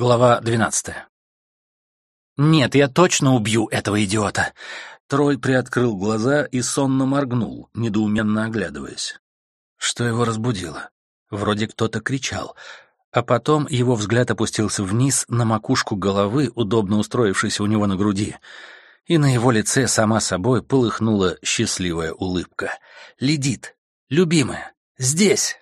Глава двенадцатая. «Нет, я точно убью этого идиота!» Трой приоткрыл глаза и сонно моргнул, недоуменно оглядываясь. Что его разбудило? Вроде кто-то кричал, а потом его взгляд опустился вниз на макушку головы, удобно устроившейся у него на груди, и на его лице сама собой полыхнула счастливая улыбка. «Ледит! Любимая! Здесь!»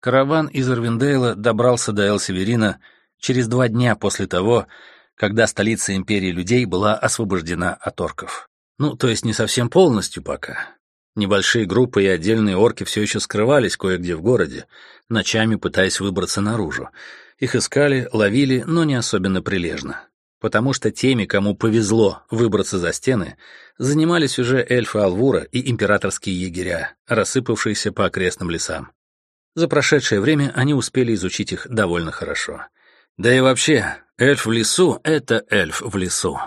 Караван из Арвиндейла добрался до Эл-Северина через два дня после того, когда столица империи людей была освобождена от орков. Ну, то есть не совсем полностью пока. Небольшие группы и отдельные орки все еще скрывались кое-где в городе, ночами пытаясь выбраться наружу. Их искали, ловили, но не особенно прилежно. Потому что теми, кому повезло выбраться за стены, занимались уже эльфы Алвура и императорские егеря, рассыпавшиеся по окрестным лесам. За прошедшее время они успели изучить их довольно хорошо. Да и вообще, эльф в лесу — это эльф в лесу.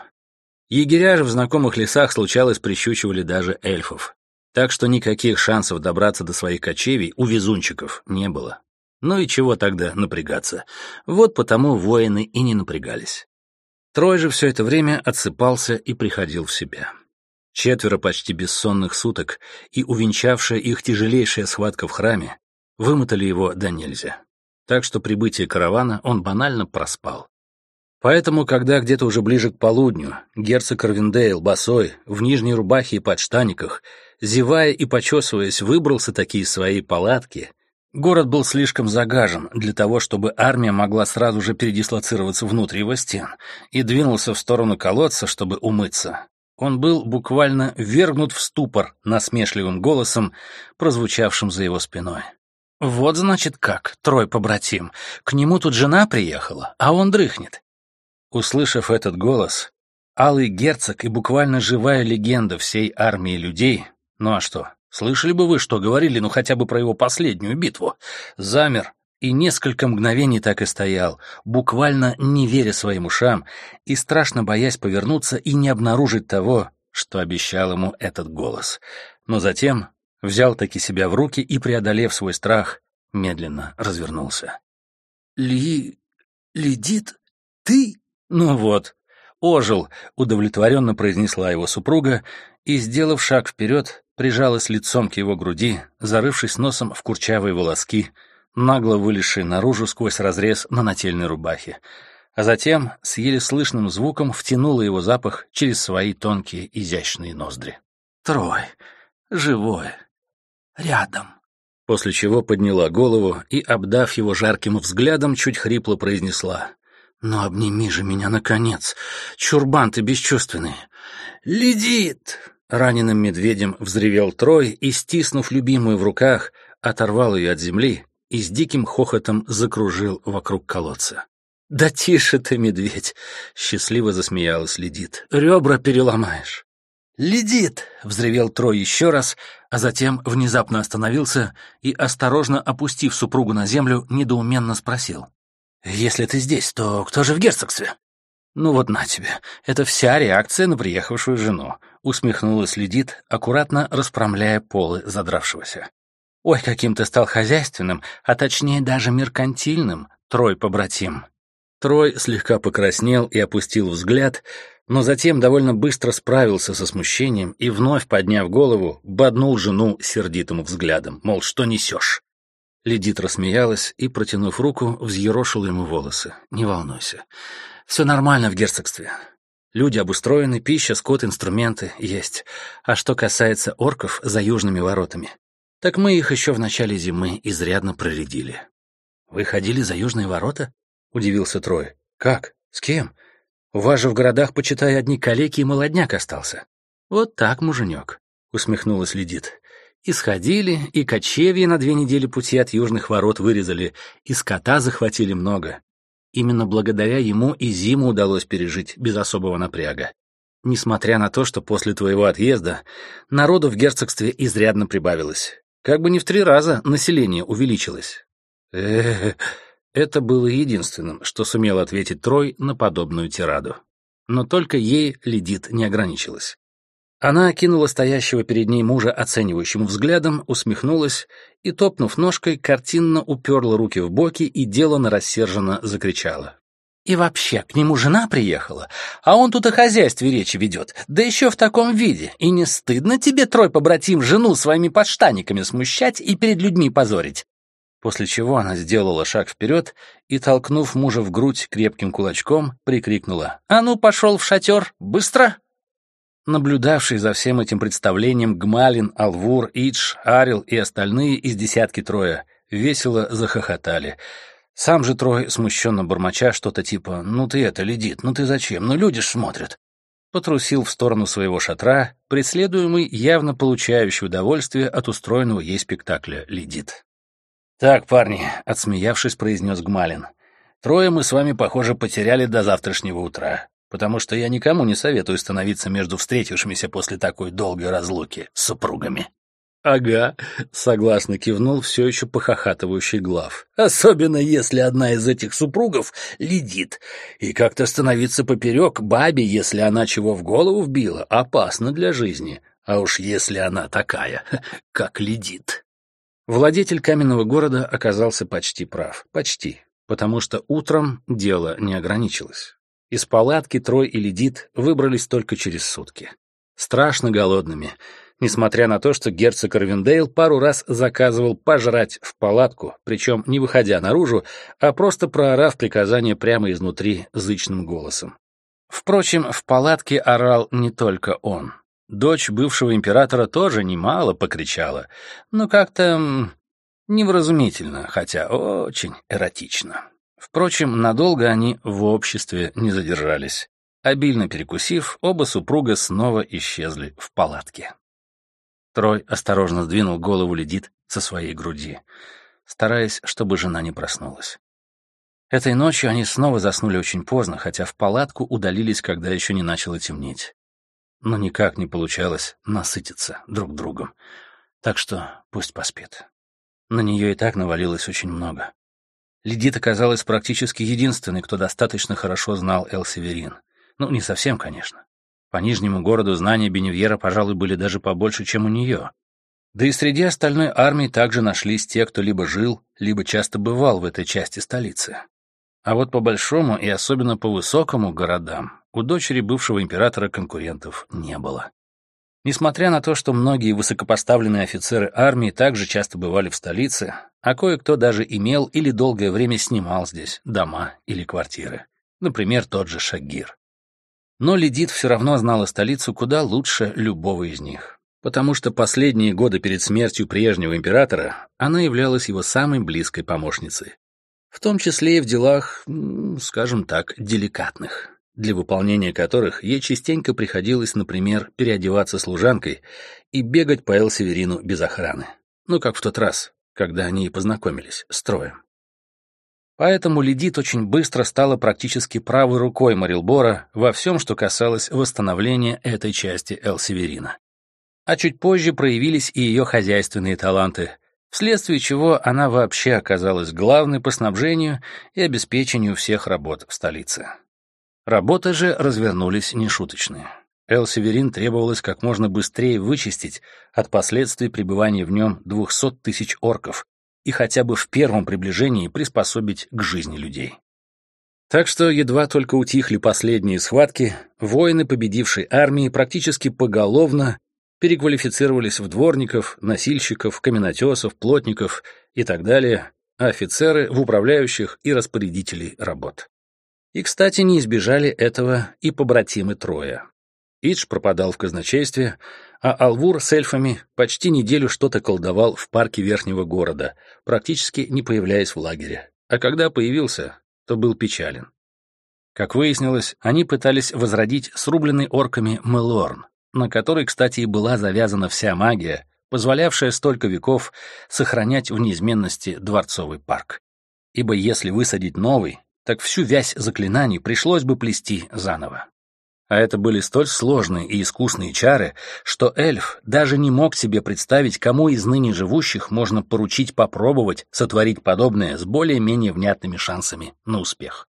Егеря же в знакомых лесах случалось прищучивали даже эльфов. Так что никаких шансов добраться до своих кочевий у везунчиков не было. Ну и чего тогда напрягаться? Вот потому воины и не напрягались. Трой же все это время отсыпался и приходил в себя. Четверо почти бессонных суток и увенчавшая их тяжелейшая схватка в храме вымотали его до нельзя так что прибытие каравана он банально проспал. Поэтому, когда где-то уже ближе к полудню герцог Арвиндейл босой, в нижней рубахе и подштаниках, зевая и почесываясь, выбрался такие свои палатки, город был слишком загажен для того, чтобы армия могла сразу же передислоцироваться внутрь его стен, и двинулся в сторону колодца, чтобы умыться. Он был буквально вергнут в ступор насмешливым голосом, прозвучавшим за его спиной. «Вот, значит, как, трой побратим. К нему тут жена приехала, а он дрыхнет». Услышав этот голос, алый герцог и буквально живая легенда всей армии людей, ну а что, слышали бы вы, что говорили, ну хотя бы про его последнюю битву, замер и несколько мгновений так и стоял, буквально не веря своим ушам и страшно боясь повернуться и не обнаружить того, что обещал ему этот голос. Но затем взял таки себя в руки и, преодолев свой страх, медленно развернулся. «Ли... Ледит? Ты?» «Ну вот, ожил», — удовлетворенно произнесла его супруга и, сделав шаг вперед, прижалась лицом к его груди, зарывшись носом в курчавые волоски, нагло вылезшие наружу сквозь разрез на нательной рубахе, а затем с еле слышным звуком втянула его запах через свои тонкие изящные ноздри. «Трой, живое, рядом». После чего подняла голову и, обдав его жарким взглядом, чуть хрипло произнесла. «Ну обними же меня, наконец! Чурбан ты бесчувственный!» «Ледит!» Раненым медведем взревел Трой и, стиснув любимую в руках, оторвал ее от земли и с диким хохотом закружил вокруг колодца. «Да тише ты, медведь!» — счастливо засмеялась Ледит. «Ребра переломаешь!» «Ледит!» — взревел Трой еще раз, а затем внезапно остановился и, осторожно опустив супругу на землю, недоуменно спросил. «Если ты здесь, то кто же в герцогстве?» «Ну вот на тебе, это вся реакция на приехавшую жену», — усмехнулась Ледит, аккуратно распрямляя полы задравшегося. «Ой, каким ты стал хозяйственным, а точнее даже меркантильным, Трой побратим». Трой слегка покраснел и опустил взгляд, но затем довольно быстро справился со смущением и, вновь подняв голову, боднул жену сердитым взглядом, мол, что несешь? Ледит рассмеялась и, протянув руку, взъерошила ему волосы. «Не волнуйся. Все нормально в герцогстве. Люди обустроены, пища, скот, инструменты есть. А что касается орков за южными воротами, так мы их еще в начале зимы изрядно проредили». «Вы ходили за южные ворота?» — удивился Трой. «Как? С кем?» У вас же в городах, почитай, одни калеки и молодняк остался. Вот так, муженек, — усмехнулась Ледит. И сходили, и кочевья на две недели пути от южных ворот вырезали, и скота захватили много. Именно благодаря ему и зиму удалось пережить без особого напряга. Несмотря на то, что после твоего отъезда народу в герцогстве изрядно прибавилось. Как бы не в три раза население увеличилось. Эх, это было единственным, что сумел ответить Трой на подобную тираду. Но только ей Ледит не ограничилась. Она окинула стоящего перед ней мужа оценивающим взглядом, усмехнулась и, топнув ножкой, картинно уперла руки в боки и деланно рассерженно закричала. И вообще, к нему жена приехала, а он тут о хозяйстве речи ведет, да еще в таком виде. И не стыдно тебе, трой побратим, жену своими подштаниками смущать и перед людьми позорить?» После чего она сделала шаг вперед и, толкнув мужа в грудь крепким кулачком, прикрикнула «А ну, пошел в шатер! Быстро!» Наблюдавший за всем этим представлением Гмалин, Алвур, Идж, Арил и остальные из десятки троя весело захохотали — сам же Трой, смущенно бормоча что-то типа «Ну ты это, ледит, ну ты зачем, ну люди ж смотрят», потрусил в сторону своего шатра, преследуемый, явно получающий удовольствие от устроенного ей спектакля «Ледит». «Так, парни», — отсмеявшись, произнес Гмалин, «трое мы с вами, похоже, потеряли до завтрашнего утра, потому что я никому не советую становиться между встретившимися после такой долгой разлуки супругами». «Ага», — согласно кивнул все еще похохатывающий глав. «Особенно если одна из этих супругов ледит. И как-то становиться поперек бабе, если она чего в голову вбила, опасно для жизни. А уж если она такая, как ледит». Владетель каменного города оказался почти прав. Почти. Потому что утром дело не ограничилось. Из палатки Трой и Ледит выбрались только через сутки. Страшно голодными — несмотря на то, что герцог Арвиндейл пару раз заказывал пожрать в палатку, причем не выходя наружу, а просто проорав приказание прямо изнутри зычным голосом. Впрочем, в палатке орал не только он. Дочь бывшего императора тоже немало покричала, но как-то невразумительно, хотя очень эротично. Впрочем, надолго они в обществе не задержались. Обильно перекусив, оба супруга снова исчезли в палатке. Трой осторожно сдвинул голову Ледит со своей груди, стараясь, чтобы жена не проснулась. Этой ночью они снова заснули очень поздно, хотя в палатку удалились, когда еще не начало темнеть. Но никак не получалось насытиться друг другом. Так что пусть поспит. На нее и так навалилось очень много. Ледит оказалась практически единственной, кто достаточно хорошо знал Эл Северин. Ну, не совсем, конечно. По Нижнему городу знания Беневьера, пожалуй, были даже побольше, чем у нее. Да и среди остальной армии также нашлись те, кто либо жил, либо часто бывал в этой части столицы. А вот по большому и особенно по высокому городам у дочери бывшего императора конкурентов не было. Несмотря на то, что многие высокопоставленные офицеры армии также часто бывали в столице, а кое-кто даже имел или долгое время снимал здесь дома или квартиры. Например, тот же Шагир. Но Ледит все равно знала столицу куда лучше любого из них, потому что последние годы перед смертью прежнего императора она являлась его самой близкой помощницей, в том числе и в делах, скажем так, деликатных, для выполнения которых ей частенько приходилось, например, переодеваться служанкой и бегать по Эл-Северину без охраны. Ну, как в тот раз, когда они и познакомились с Троем. Поэтому Ледит очень быстро стала практически правой рукой Марилбора во всем, что касалось восстановления этой части Эл-Северина. А чуть позже проявились и ее хозяйственные таланты, вследствие чего она вообще оказалась главной по снабжению и обеспечению всех работ в столице. Работы же развернулись нешуточные. Эл-Северин требовалось как можно быстрее вычистить от последствий пребывания в нем 200 тысяч орков, и хотя бы в первом приближении приспособить к жизни людей. Так что едва только утихли последние схватки, воины победившей армии практически поголовно переквалифицировались в дворников, носильщиков, каменотесов, плотников и так далее, а офицеры — в управляющих и распорядителей работ. И, кстати, не избежали этого и побратимы Троя. Идж пропадал в казначействе, а Алвур с эльфами почти неделю что-то колдовал в парке Верхнего города, практически не появляясь в лагере. А когда появился, то был печален. Как выяснилось, они пытались возродить срубленный орками Мелорн, на который, кстати, и была завязана вся магия, позволявшая столько веков сохранять в неизменности дворцовый парк. Ибо если высадить новый, так всю вязь заклинаний пришлось бы плести заново. А это были столь сложные и искусные чары, что эльф даже не мог себе представить, кому из ныне живущих можно поручить попробовать сотворить подобное с более-менее внятными шансами на успех.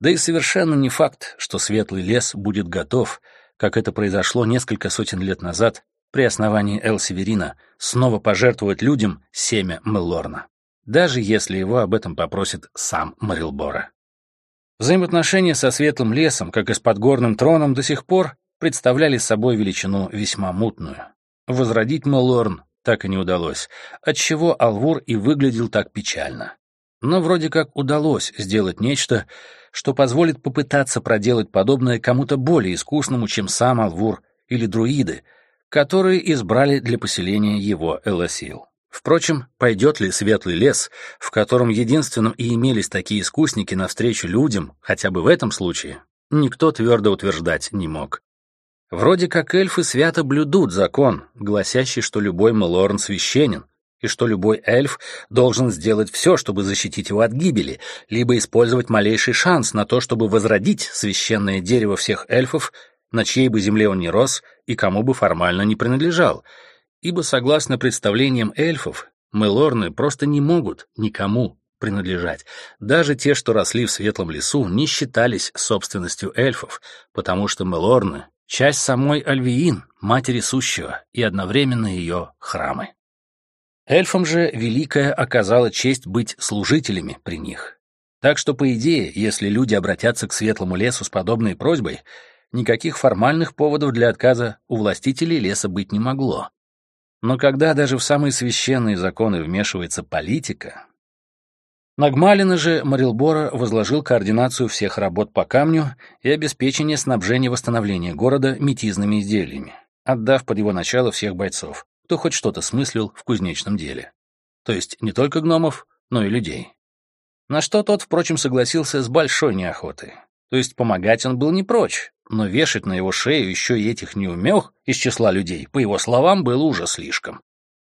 Да и совершенно не факт, что светлый лес будет готов, как это произошло несколько сотен лет назад при основании Эл-Северина, снова пожертвовать людям семя Мелорна, даже если его об этом попросит сам Марилбора. Взаимоотношения со Светлым лесом, как и с Подгорным троном, до сих пор представляли собой величину весьма мутную. Возродить Мелорн так и не удалось, отчего Алвур и выглядел так печально. Но вроде как удалось сделать нечто, что позволит попытаться проделать подобное кому-то более искусному, чем сам Алвур или друиды, которые избрали для поселения его Элосил. Впрочем, пойдет ли светлый лес, в котором единственным и имелись такие искусники навстречу людям, хотя бы в этом случае, никто твердо утверждать не мог. Вроде как эльфы свято блюдут закон, гласящий, что любой Мелорн священен, и что любой эльф должен сделать все, чтобы защитить его от гибели, либо использовать малейший шанс на то, чтобы возродить священное дерево всех эльфов, на чьей бы земле он ни рос и кому бы формально не принадлежал — ибо, согласно представлениям эльфов, мелорны просто не могут никому принадлежать. Даже те, что росли в светлом лесу, не считались собственностью эльфов, потому что мелорны — часть самой Альвиин, матери сущего, и одновременно ее храмы. Эльфам же Великая оказала честь быть служителями при них. Так что, по идее, если люди обратятся к светлому лесу с подобной просьбой, никаких формальных поводов для отказа у властителей леса быть не могло. Но когда даже в самые священные законы вмешивается политика... Нагмалина же Марилбора возложил координацию всех работ по камню и обеспечение снабжения восстановления города метизными изделиями, отдав под его начало всех бойцов, кто хоть что-то смыслил в кузнечном деле. То есть не только гномов, но и людей. На что тот, впрочем, согласился с большой неохотой. То есть помогать он был не прочь, но вешать на его шею еще и этих неумех из числа людей, по его словам, было уже слишком.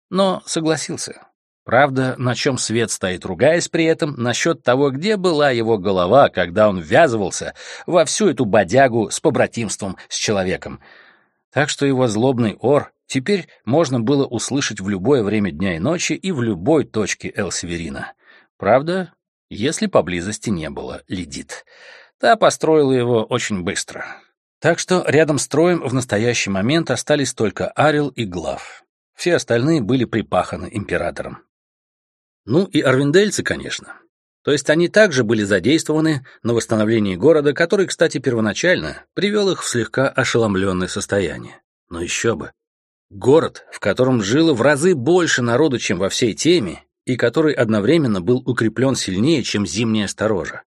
Но согласился. Правда, на чем свет стоит, ругаясь при этом, насчет того, где была его голова, когда он ввязывался во всю эту бодягу с побратимством с человеком. Так что его злобный ор теперь можно было услышать в любое время дня и ночи и в любой точке Эл-Северина. Правда, если поблизости не было Ледит. Та построила его очень быстро. Так что рядом с троем в настоящий момент остались только Арил и Глав. Все остальные были припаханы императором. Ну и арвиндельцы, конечно. То есть они также были задействованы на восстановлении города, который, кстати, первоначально привел их в слегка ошеломленное состояние. Но еще бы. Город, в котором жило в разы больше народу, чем во всей теме, и который одновременно был укреплен сильнее, чем зимняя сторожа.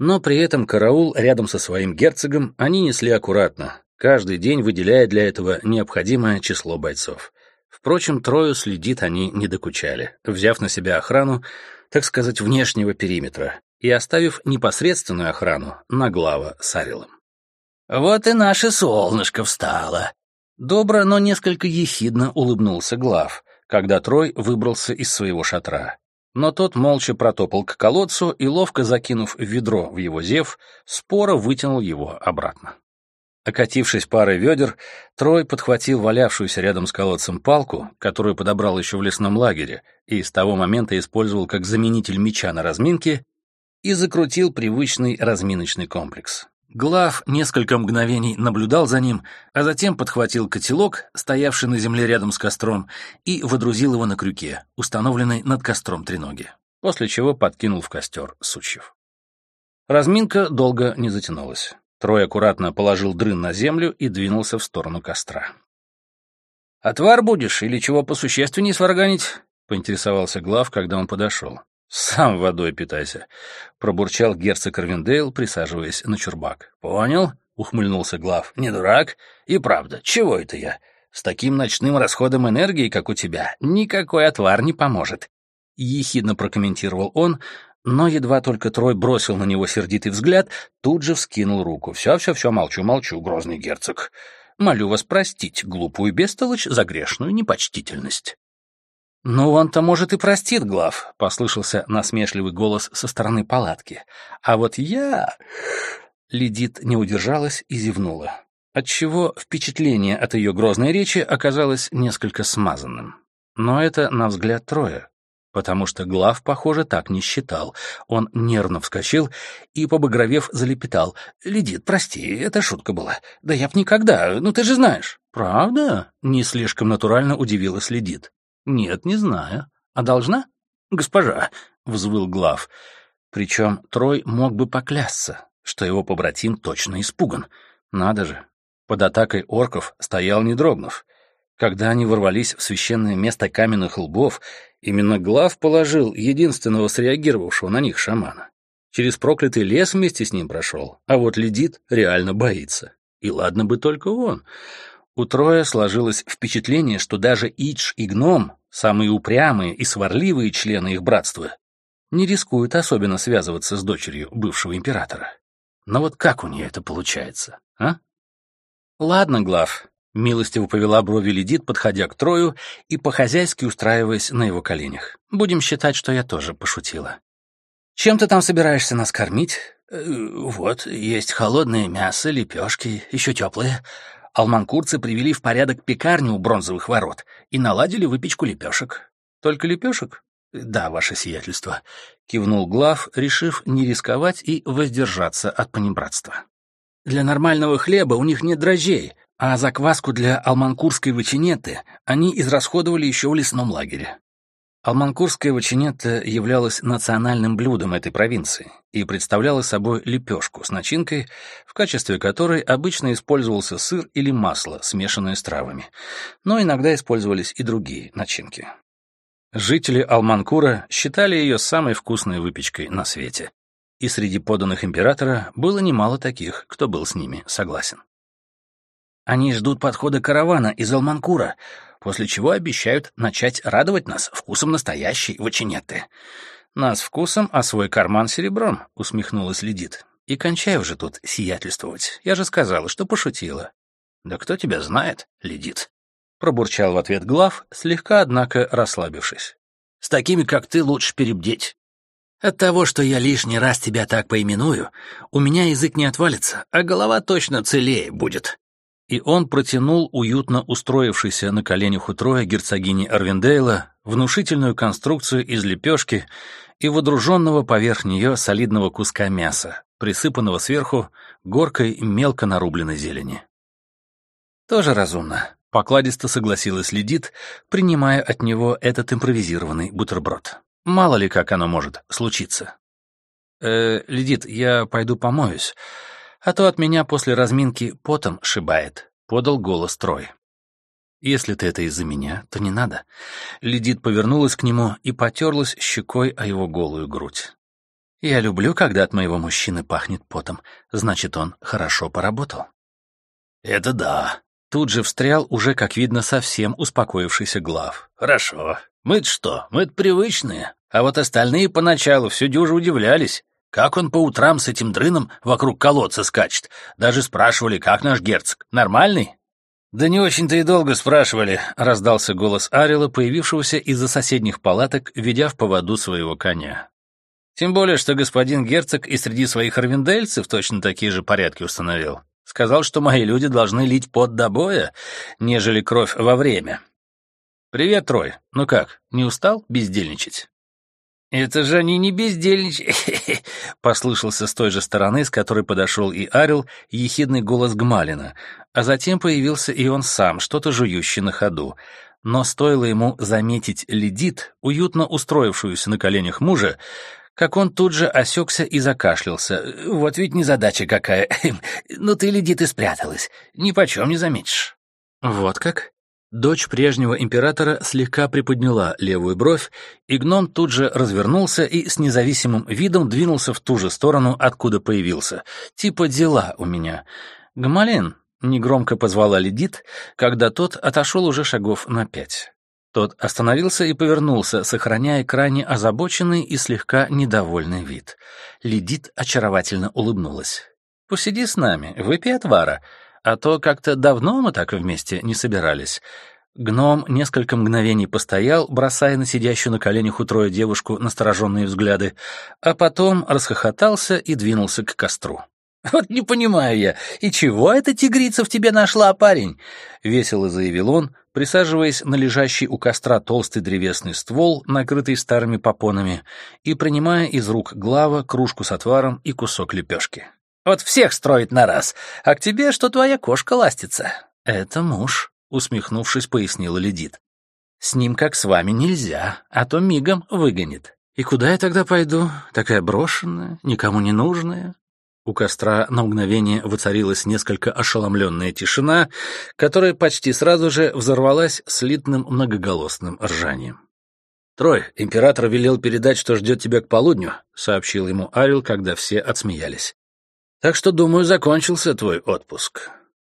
Но при этом караул рядом со своим герцогом они несли аккуратно, каждый день выделяя для этого необходимое число бойцов. Впрочем, трою следит они не докучали, взяв на себя охрану, так сказать, внешнего периметра, и оставив непосредственную охрану на глава с Арилом. «Вот и наше солнышко встало!» Добро, но несколько ехидно улыбнулся Глав, когда Трой выбрался из своего шатра. Но тот молча протопал к колодцу и, ловко закинув ведро в его зев, споро вытянул его обратно. Окатившись парой ведер, Трой подхватил валявшуюся рядом с колодцем палку, которую подобрал еще в лесном лагере и с того момента использовал как заменитель меча на разминке, и закрутил привычный разминочный комплекс. Глав несколько мгновений наблюдал за ним, а затем подхватил котелок, стоявший на земле рядом с костром, и водрузил его на крюке, установленный над костром треноги, после чего подкинул в костер сучьев. Разминка долго не затянулась. Трой аккуратно положил дрын на землю и двинулся в сторону костра. «Отвар будешь или чего посущественнее сварганить?» — поинтересовался Глав, когда он подошел. «Сам водой питайся», — пробурчал герцог Арвиндейл, присаживаясь на чурбак. «Понял?» — ухмыльнулся Глав. «Не дурак? И правда, чего это я? С таким ночным расходом энергии, как у тебя, никакой отвар не поможет». Ехидно прокомментировал он, но едва только Трой бросил на него сердитый взгляд, тут же вскинул руку. «Все-все-все, молчу-молчу, грозный герцог. Молю вас простить глупую бестолочь за грешную непочтительность». «Ну, он-то, может, и простит, Глав», — послышался насмешливый голос со стороны палатки. «А вот я...» Ледит не удержалась и зевнула, отчего впечатление от ее грозной речи оказалось несколько смазанным. Но это на взгляд Троя, потому что Глав, похоже, так не считал. Он нервно вскочил и, побагровев, залепетал. «Ледит, прости, это шутка была. Да я б никогда, ну ты же знаешь». «Правда?» — не слишком натурально удивилась Ледит. «Нет, не знаю. А должна?» «Госпожа», — взвыл глав. Причем Трой мог бы поклясться. что его побратим точно испуган. Надо же, под атакой орков стоял не дрогнув. Когда они ворвались в священное место каменных лбов, именно Глав положил единственного среагировавшего на них шамана. Через проклятый лес вместе с ним прошел, а вот Ледит реально боится. И ладно бы только он. У Троя сложилось впечатление, что даже Идж и Гном, самые упрямые и сварливые члены их братства, не рискуют особенно связываться с дочерью бывшего императора. Но вот как у нее это получается, а? Ладно, Глав, милостиво повела брови Ледит, подходя к Трою и по-хозяйски устраиваясь на его коленях. Будем считать, что я тоже пошутила. Чем ты там собираешься нас кормить? Э, вот, есть холодное мясо, лепешки, еще теплые. Алманкурцы привели в порядок пекарню у бронзовых ворот и наладили выпечку лепешек. Только лепешек? Да, ваше сиятельство, кивнул Глав, решив не рисковать и воздержаться от понебратства. Для нормального хлеба у них нет дрожжей, а закваску для алманкурской вычинеты они израсходовали еще в лесном лагере. Алманкурская вачинетта являлась национальным блюдом этой провинции и представляла собой лепешку с начинкой, в качестве которой обычно использовался сыр или масло, смешанное с травами, но иногда использовались и другие начинки. Жители Алманкура считали ее самой вкусной выпечкой на свете, и среди поданных императора было немало таких, кто был с ними согласен. «Они ждут подхода каравана из Алманкура», после чего обещают начать радовать нас вкусом настоящей вачинетты. Нас вкусом, а свой карман серебром, усмехнулась Ледит. И кончай уже тут сиятельствовать. Я же сказала, что пошутила. Да кто тебя знает, Ледит? Пробурчал в ответ Глав, слегка, однако, расслабившись. С такими, как ты, лучше перебдеть. От того, что я лишний раз тебя так поименую, у меня язык не отвалится, а голова точно целее будет и он протянул уютно устроившейся на коленях у Троя герцогини Арвиндейла внушительную конструкцию из лепешки и водруженного поверх нее солидного куска мяса, присыпанного сверху горкой мелко нарубленной зелени. Тоже разумно. Покладисто согласилась Ледит, принимая от него этот импровизированный бутерброд. Мало ли как оно может случиться. «Э, Ледит, я пойду помоюсь а то от меня после разминки потом шибает», — подал голос Трой. «Если ты это из-за меня, то не надо». Ледит повернулась к нему и потерлась щекой о его голую грудь. «Я люблю, когда от моего мужчины пахнет потом. Значит, он хорошо поработал». «Это да». Тут же встрял уже, как видно, совсем успокоившийся глав. «Хорошо. Мы-то что? Мы-то привычные. А вот остальные поначалу все дюже удивлялись. Как он по утрам с этим дрыном вокруг колодца скачет? Даже спрашивали, как наш герцог, нормальный? «Да не очень-то и долго спрашивали», — раздался голос Арила, появившегося из-за соседних палаток, ведя в поводу своего коня. «Тем более, что господин герцог и среди своих арвиндельцев точно такие же порядки установил. Сказал, что мои люди должны лить пот до боя, нежели кровь во время. Привет, Трой. Ну как, не устал бездельничать?» «Это же они не бездельничают!» — послышался с той же стороны, с которой подошел и Арил, ехидный голос Гмалина, а затем появился и он сам, что-то жующий на ходу. Но стоило ему заметить Ледит, уютно устроившуюся на коленях мужа, как он тут же осекся и закашлялся. «Вот ведь незадача какая! Ну ты, Ледит, и спряталась. Ни почем не заметишь». «Вот как?» Дочь прежнего императора слегка приподняла левую бровь, и гном тут же развернулся и с независимым видом двинулся в ту же сторону, откуда появился. Типа дела у меня. «Гмалин», — негромко позвала Ледит, когда тот отошел уже шагов на пять. Тот остановился и повернулся, сохраняя крайне озабоченный и слегка недовольный вид. Ледит очаровательно улыбнулась. «Посиди с нами, выпей отвара», а то как-то давно мы так вместе не собирались. Гном несколько мгновений постоял, бросая на сидящую на коленях у Троя девушку настороженные взгляды, а потом расхохотался и двинулся к костру. «Вот не понимаю я, и чего эта тигрица в тебе нашла, парень?» — весело заявил он, присаживаясь на лежащий у костра толстый древесный ствол, накрытый старыми попонами, и принимая из рук глава кружку с отваром и кусок лепешки. Вот всех строит на раз, а к тебе, что твоя кошка ластится. Это муж, усмехнувшись, пояснила Ледит. С ним, как с вами, нельзя, а то мигом выгонит. И куда я тогда пойду? Такая брошенная, никому не нужная. У костра на мгновение воцарилась несколько ошеломленная тишина, которая почти сразу же взорвалась слитным многоголосным ржанием. «Трой, император велел передать, что ждет тебя к полудню», — сообщил ему Арил, когда все отсмеялись. «Так что, думаю, закончился твой отпуск».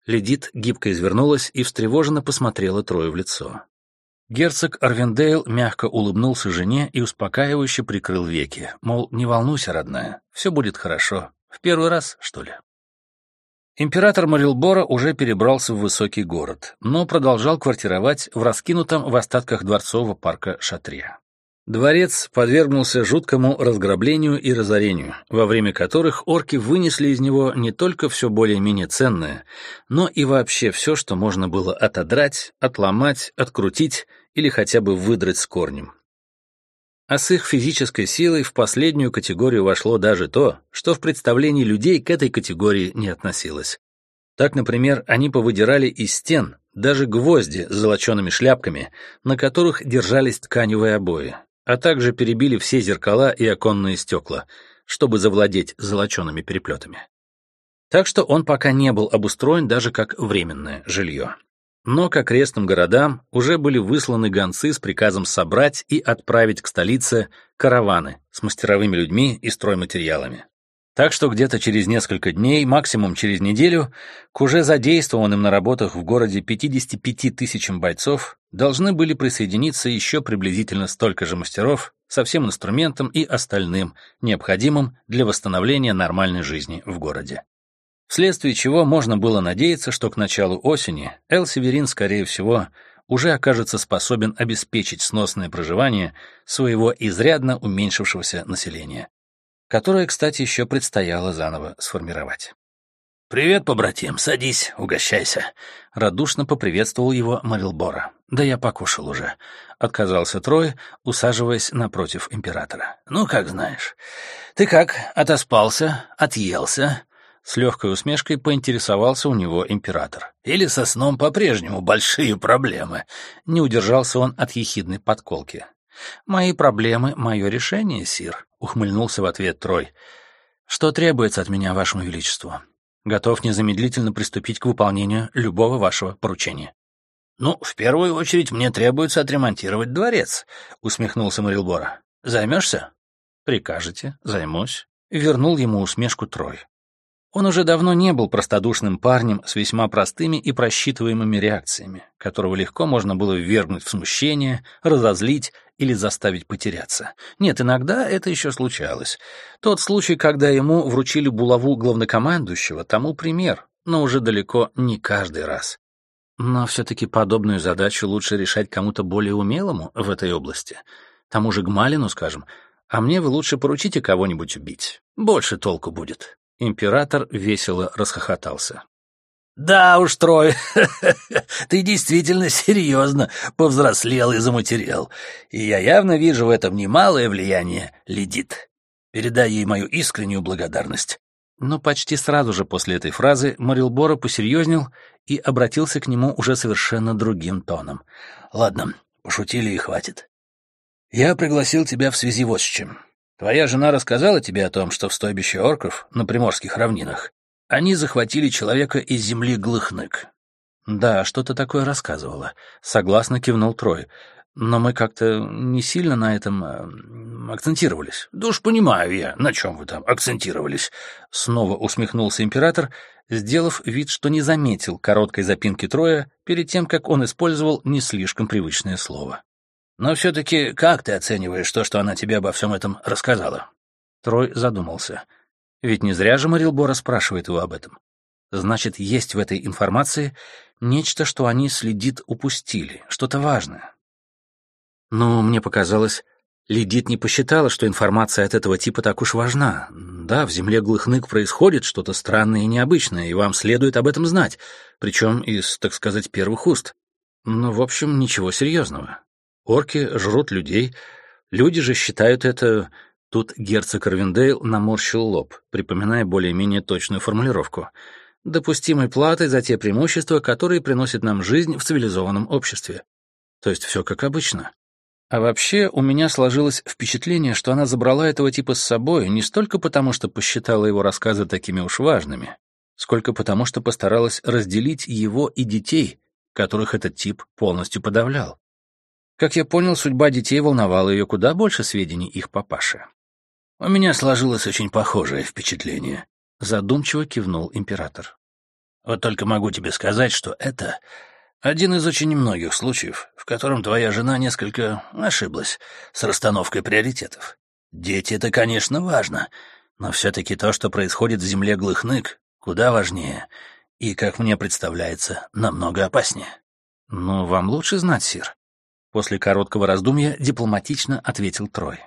Ледит гибко извернулась и встревоженно посмотрела Трою в лицо. Герцог Арвендейл мягко улыбнулся жене и успокаивающе прикрыл веки, мол, не волнуйся, родная, все будет хорошо. В первый раз, что ли? Император Марилбора уже перебрался в высокий город, но продолжал квартировать в раскинутом в остатках дворцового парка шатре. Дворец подвергнулся жуткому разграблению и разорению, во время которых орки вынесли из него не только все более-менее ценное, но и вообще все, что можно было отодрать, отломать, открутить или хотя бы выдрать с корнем. А с их физической силой в последнюю категорию вошло даже то, что в представлении людей к этой категории не относилось. Так, например, они повыдирали из стен даже гвозди с золочеными шляпками, на которых держались тканевые обои, а также перебили все зеркала и оконные стекла, чтобы завладеть золочеными переплетами. Так что он пока не был обустроен даже как временное жилье. Но к окрестным городам уже были высланы гонцы с приказом собрать и отправить к столице караваны с мастеровыми людьми и стройматериалами. Так что где-то через несколько дней, максимум через неделю, к уже задействованным на работах в городе 55 тысячам бойцов должны были присоединиться еще приблизительно столько же мастеров со всем инструментом и остальным, необходимым для восстановления нормальной жизни в городе. Вследствие чего можно было надеяться, что к началу осени Эл Северин, скорее всего, уже окажется способен обеспечить сносное проживание своего изрядно уменьшившегося населения, которое, кстати, еще предстояло заново сформировать. «Привет, побратим, садись, угощайся», — радушно поприветствовал его Марилбора. «Да я покушал уже», — отказался Трой, усаживаясь напротив императора. «Ну, как знаешь. Ты как, отоспался, отъелся?» С легкой усмешкой поинтересовался у него император. «Или со сном по-прежнему большие проблемы?» Не удержался он от ехидной подколки. «Мои проблемы — мое решение, сир», — ухмыльнулся в ответ Трой. «Что требуется от меня, вашему величеству? Готов незамедлительно приступить к выполнению любого вашего поручения». «Ну, в первую очередь мне требуется отремонтировать дворец», — усмехнулся Марилбора. «Займешься?» «Прикажете, займусь», — вернул ему усмешку Трой. Он уже давно не был простодушным парнем с весьма простыми и просчитываемыми реакциями, которого легко можно было ввергнуть в смущение, разозлить или заставить потеряться. Нет, иногда это еще случалось. Тот случай, когда ему вручили булаву главнокомандующего, тому пример, но уже далеко не каждый раз. Но все-таки подобную задачу лучше решать кому-то более умелому в этой области. Тому же Гмалину, скажем, а мне вы лучше поручите кого-нибудь убить. Больше толку будет. Император весело расхохотался. «Да уж, Трой, ты действительно серьезно повзрослел и заматерел, и я явно вижу в этом немалое влияние Ледит. Передай ей мою искреннюю благодарность». Но почти сразу же после этой фразы Морилбора посерьезнел и обратился к нему уже совершенно другим тоном. «Ладно, пошутили и хватит. Я пригласил тебя в связи вот с чем. Твоя жена рассказала тебе о том, что в стойбище орков на Приморских равнинах они захватили человека из земли Глыхнык. Да, что-то такое рассказывала. Согласно кивнул Трой. Но мы как-то не сильно на этом э, акцентировались. Да уж понимаю я, на чем вы там акцентировались. Снова усмехнулся император, сделав вид, что не заметил короткой запинки Троя перед тем, как он использовал не слишком привычное слово. Но все-таки как ты оцениваешь то, что она тебе обо всем этом рассказала?» Трой задумался. Ведь не зря же Марилбора спрашивает его об этом. Значит, есть в этой информации нечто, что они следит упустили, что-то важное. Но мне показалось, Ледит не посчитала, что информация от этого типа так уж важна. Да, в земле Глыхнык происходит что-то странное и необычное, и вам следует об этом знать, причем из, так сказать, первых уст. Но, в общем, ничего серьезного. Орки жрут людей, люди же считают это... Тут герцог Арвиндейл наморщил лоб, припоминая более-менее точную формулировку. Допустимой платой за те преимущества, которые приносят нам жизнь в цивилизованном обществе. То есть все как обычно. А вообще, у меня сложилось впечатление, что она забрала этого типа с собой не столько потому, что посчитала его рассказы такими уж важными, сколько потому, что постаралась разделить его и детей, которых этот тип полностью подавлял. Как я понял, судьба детей волновала ее куда больше сведений их папаши. «У меня сложилось очень похожее впечатление», — задумчиво кивнул император. «Вот только могу тебе сказать, что это один из очень немногих случаев, в котором твоя жена несколько ошиблась с расстановкой приоритетов. Дети — это, конечно, важно, но все-таки то, что происходит в земле Глыхнык, куда важнее и, как мне представляется, намного опаснее. «Ну, вам лучше знать, Сир», — после короткого раздумья дипломатично ответил Трой.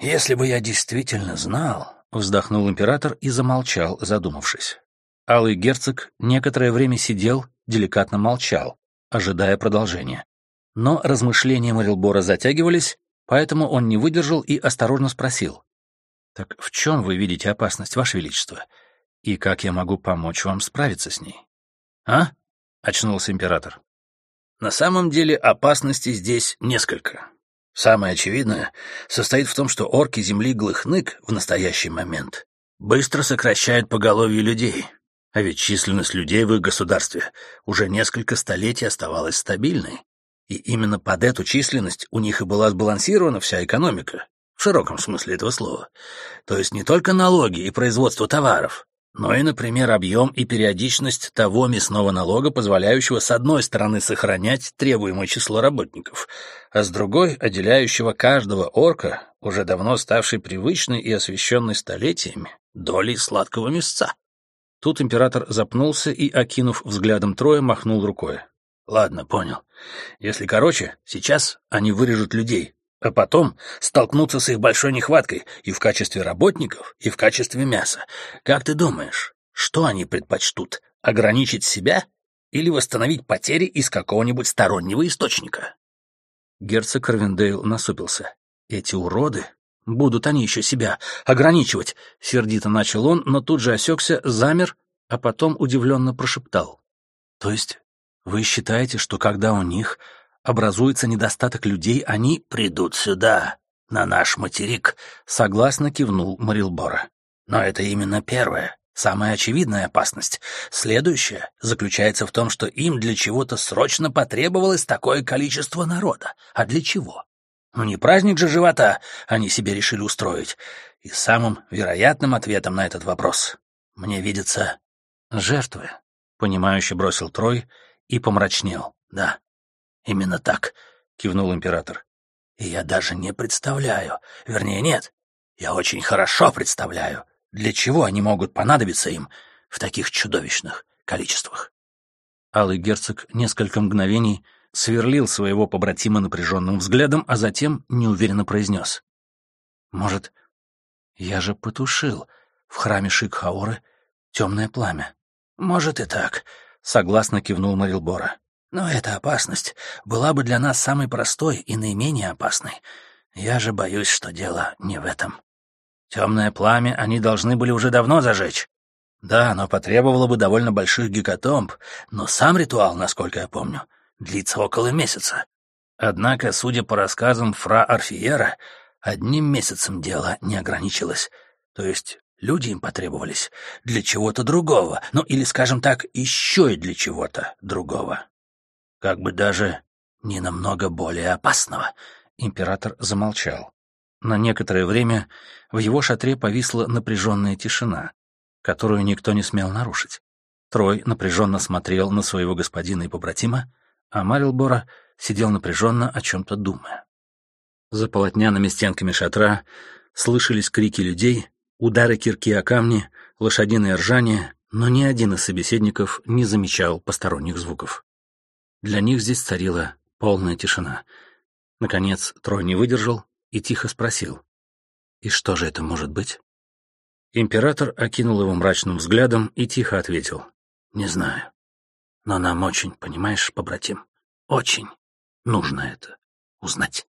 «Если бы я действительно знал», — вздохнул император и замолчал, задумавшись. Алый герцог некоторое время сидел, деликатно молчал, ожидая продолжения. Но размышления Морилбора затягивались, поэтому он не выдержал и осторожно спросил. «Так в чем вы видите опасность, Ваше Величество? И как я могу помочь вам справиться с ней?» «А?» — очнулся император. «На самом деле опасностей здесь несколько. Самое очевидное состоит в том, что орки земли Глыхнык в настоящий момент быстро сокращают поголовье людей, а ведь численность людей в их государстве уже несколько столетий оставалась стабильной. И именно под эту численность у них и была сбалансирована вся экономика, в широком смысле этого слова. То есть не только налоги и производство товаров, но и, например, объем и периодичность того мясного налога, позволяющего с одной стороны сохранять требуемое число работников, а с другой — отделяющего каждого орка, уже давно ставший привычной и освещенной столетиями, долей сладкого мясца. Тут император запнулся и, окинув взглядом Троя, махнул рукой. «Ладно, понял. Если короче, сейчас они вырежут людей, а потом столкнуться с их большой нехваткой и в качестве работников, и в качестве мяса. Как ты думаешь, что они предпочтут? Ограничить себя или восстановить потери из какого-нибудь стороннего источника? Герцог Карвиндейл насупился. Эти уроды, будут они еще себя ограничивать, сердито начал он, но тут же осекся, замер, а потом удивленно прошептал. То есть вы считаете, что когда у них образуется недостаток людей, они придут сюда, на наш материк», — согласно кивнул Марилбора. «Но это именно первое, самая очевидная опасность. Следующая заключается в том, что им для чего-то срочно потребовалось такое количество народа. А для чего? Ну не праздник же живота они себе решили устроить. И самым вероятным ответом на этот вопрос мне видится жертвы, — понимающе бросил Трой и помрачнел. Да, «Именно так», — кивнул император. «И я даже не представляю, вернее, нет, я очень хорошо представляю, для чего они могут понадобиться им в таких чудовищных количествах». Алый герцог несколько мгновений сверлил своего побратима напряженным взглядом, а затем неуверенно произнес. «Может, я же потушил в храме Шикхаоры темное пламя?» «Может и так», — согласно кивнул Марилбора. Но эта опасность была бы для нас самой простой и наименее опасной. Я же боюсь, что дело не в этом. Темное пламя они должны были уже давно зажечь. Да, оно потребовало бы довольно больших гекатомб, но сам ритуал, насколько я помню, длится около месяца. Однако, судя по рассказам фра Арфиера, одним месяцем дело не ограничилось. То есть люди им потребовались для чего-то другого, ну или, скажем так, еще и для чего-то другого как бы даже не намного более опасного. Император замолчал. На некоторое время в его шатре повисла напряженная тишина, которую никто не смел нарушить. Трой напряженно смотрел на своего господина и побратима, а Марилбора сидел напряженно о чем-то думая. За полотняными стенками шатра слышались крики людей, удары кирки о камни, лошадиное ржание, но ни один из собеседников не замечал посторонних звуков. Для них здесь царила полная тишина. Наконец, Трой не выдержал и тихо спросил. «И что же это может быть?» Император окинул его мрачным взглядом и тихо ответил. «Не знаю. Но нам очень, понимаешь, побратим, очень нужно это узнать».